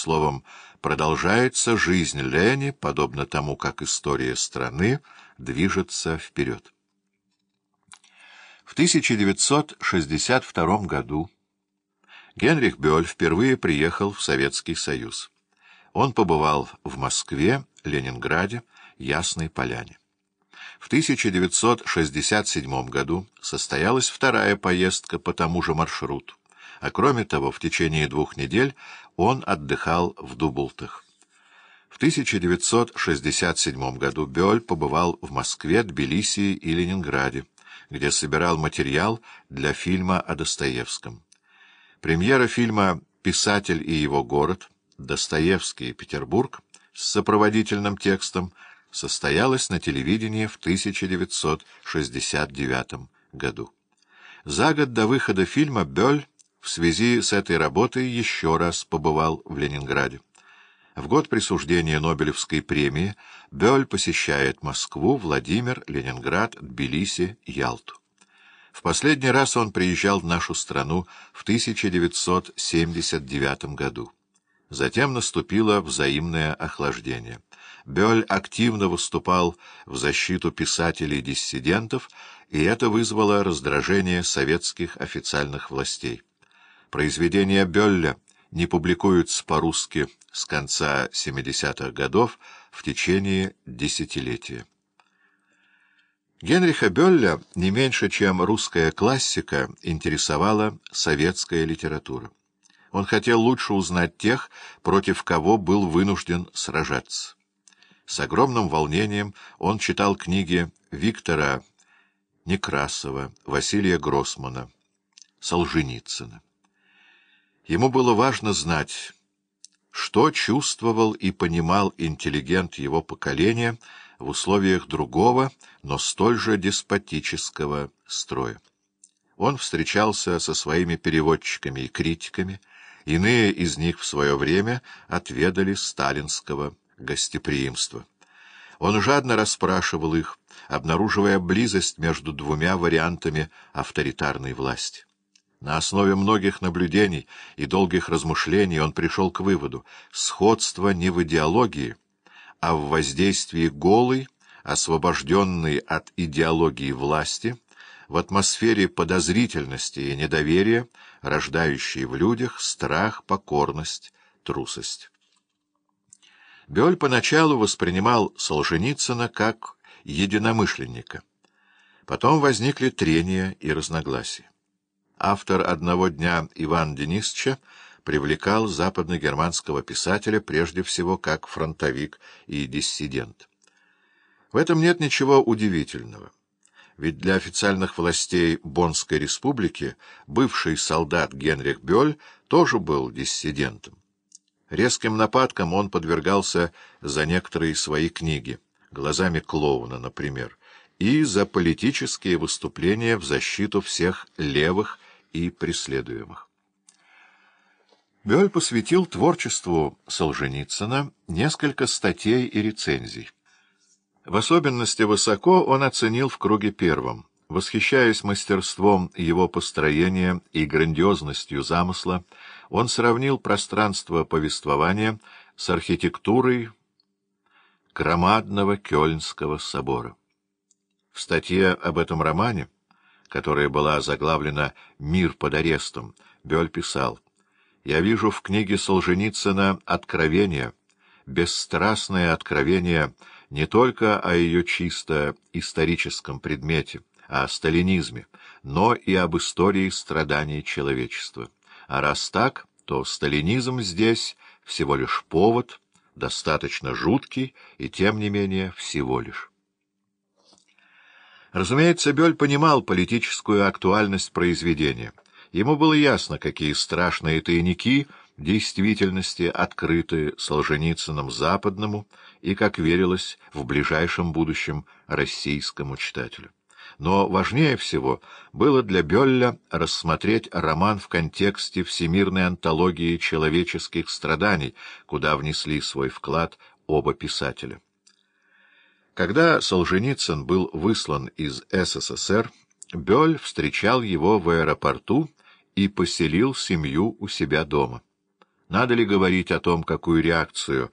Словом, продолжается жизнь Лени, подобно тому, как история страны движется вперед. В 1962 году Генрих Бёль впервые приехал в Советский Союз. Он побывал в Москве, Ленинграде, Ясной Поляне. В 1967 году состоялась вторая поездка по тому же маршруту, а кроме того, в течение двух недель он отдыхал в Дублтах. В 1967 году Бёль побывал в Москве, Тбилиси и Ленинграде, где собирал материал для фильма о Достоевском. Премьера фильма «Писатель и его город. Достоевский и Петербург» с сопроводительным текстом состоялась на телевидении в 1969 году. За год до выхода фильма Бёль в связи с этой работой еще раз побывал в Ленинграде. В год присуждения Нобелевской премии Бёль посещает Москву, Владимир, Ленинград, Тбилиси, Ялту. В последний раз он приезжал в нашу страну в 1979 году. Затем наступило взаимное охлаждение. Бёль активно выступал в защиту писателей-диссидентов, и это вызвало раздражение советских официальных властей. Произведения Бёлля не публикуются по-русски с конца 70-х годов в течение десятилетия. Генриха Бёлля не меньше, чем русская классика, интересовала советская литература. Он хотел лучше узнать тех, против кого был вынужден сражаться. С огромным волнением он читал книги Виктора Некрасова, Василия Гроссмана, Солженицына. Ему было важно знать, что чувствовал и понимал интеллигент его поколения в условиях другого, но столь же деспотического строя. Он встречался со своими переводчиками и критиками, иные из них в свое время отведали сталинского гостеприимства. Он жадно расспрашивал их, обнаруживая близость между двумя вариантами авторитарной власти. На основе многих наблюдений и долгих размышлений он пришел к выводу — сходство не в идеологии — а в воздействии голой, освобожденной от идеологии власти, в атмосфере подозрительности и недоверия, рождающей в людях страх, покорность, трусость. Бёль поначалу воспринимал Солженицына как единомышленника. Потом возникли трения и разногласия. Автор «Одного дня» Иван Денисовича привлекал западногерманского писателя прежде всего как фронтовик и диссидент. В этом нет ничего удивительного. Ведь для официальных властей Боннской республики бывший солдат Генрих Бёль тоже был диссидентом. Резким нападкам он подвергался за некоторые свои книги, глазами клоуна, например, и за политические выступления в защиту всех левых и преследуемых. Бёль посвятил творчеству Солженицына несколько статей и рецензий. В особенности высоко он оценил в круге первом, восхищаясь мастерством его построения и грандиозностью замысла, он сравнил пространство повествования с архитектурой громадного Кёльнского собора. В статье об этом романе, которая была заглавлена «Мир под арестом», Бёль писал — я вижу в книге Солженицына откровение, бесстрастное откровение не только о ее чисто историческом предмете, о сталинизме, но и об истории страданий человечества. А раз так, то сталинизм здесь всего лишь повод, достаточно жуткий и, тем не менее, всего лишь. Разумеется, Бёль понимал политическую актуальность произведения — Ему было ясно, какие страшные тайники действительности открыты Солженицыным западному и, как верилось, в ближайшем будущем российскому читателю. Но важнее всего было для Бёлля рассмотреть роман в контексте всемирной антологии человеческих страданий, куда внесли свой вклад оба писателя. Когда Солженицын был выслан из СССР, Бёль встречал его в аэропорту и поселил семью у себя дома. Надо ли говорить о том, какую реакцию